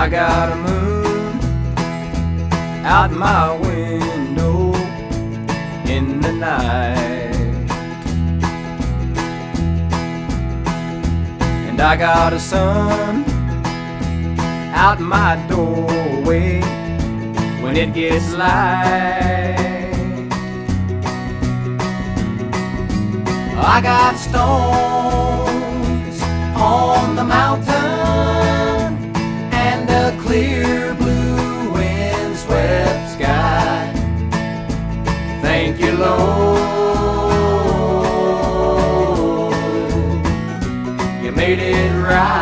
I got a moon out my window in the night. And I got a sun out my doorway when it gets light. I got stones Thank you, Lord. You made it right.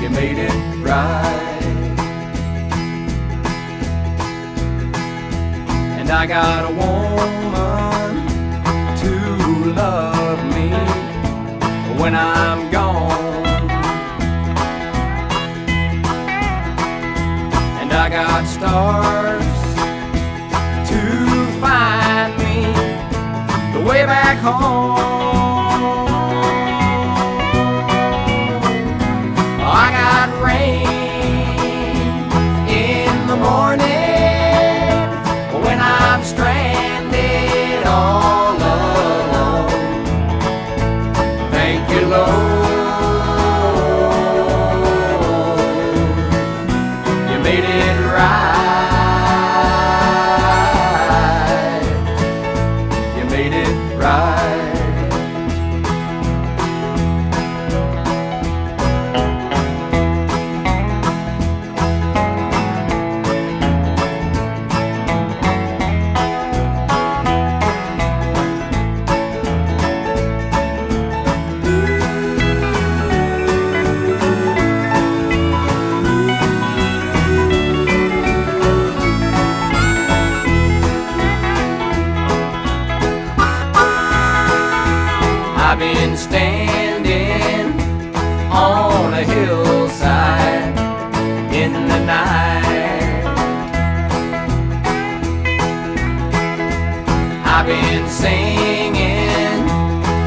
You made it right. And I got a woman to love me when I'm I got stars to find me the way back home. Made it right. You made it right. I've been standing on a hillside in the night. I've been singing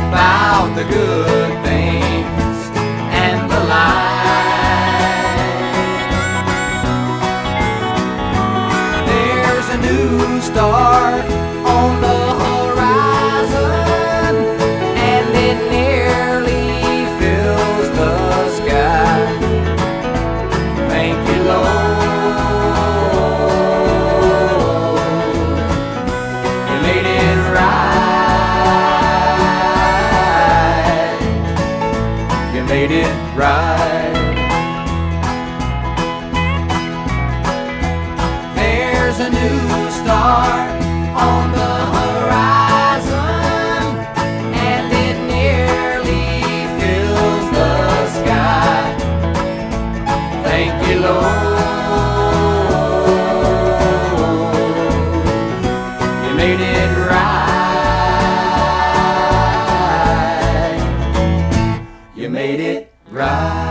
about the good things and the light. There's a new start made it right. There's a new start on the right.